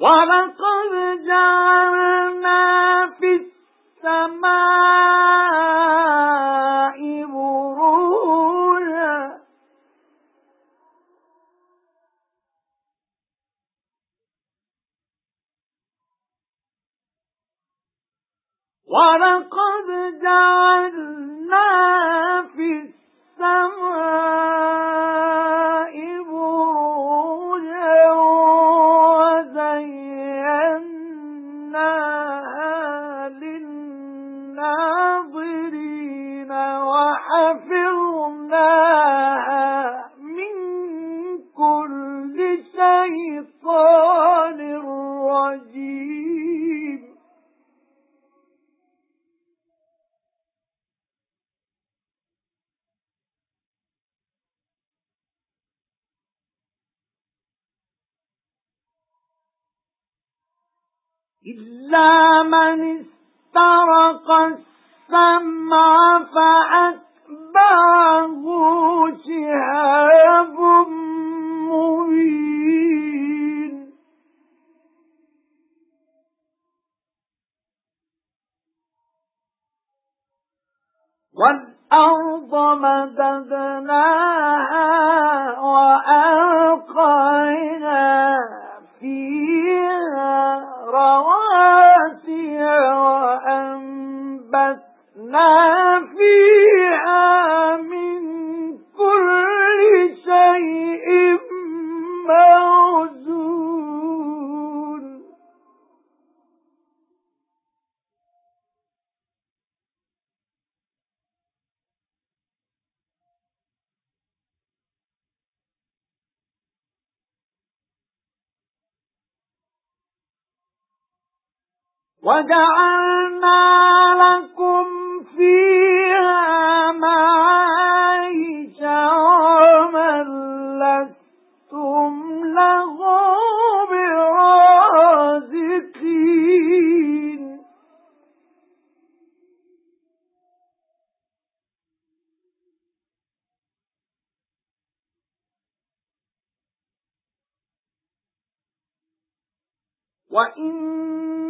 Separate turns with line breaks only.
وَلَقَدْ جَعَلْنَا فِي السَّمَاءِ بُرُوجًا وَلَقَدْ جَعَلْنَا مِنْ كُلِّ شَيْطَانٍ رَجِيمٍ. إِلَّا مَنِ اسْتَرَقَ السَّمْعَ فَأَتْبَعَهُ وَالْأَرْضَ مَدَدْنَاهَا وَأَلْقَيْنَا فِيهَا رَوَاسِيَ وَأَنبَتْنَا فِيهَا مِن وَجَعَلْنَا لَكُمْ فِيهَا مَعَايِشَ وَمَن لَّسْتُمْ لَهُ بِرَازِقِينَ. وَإِنَّ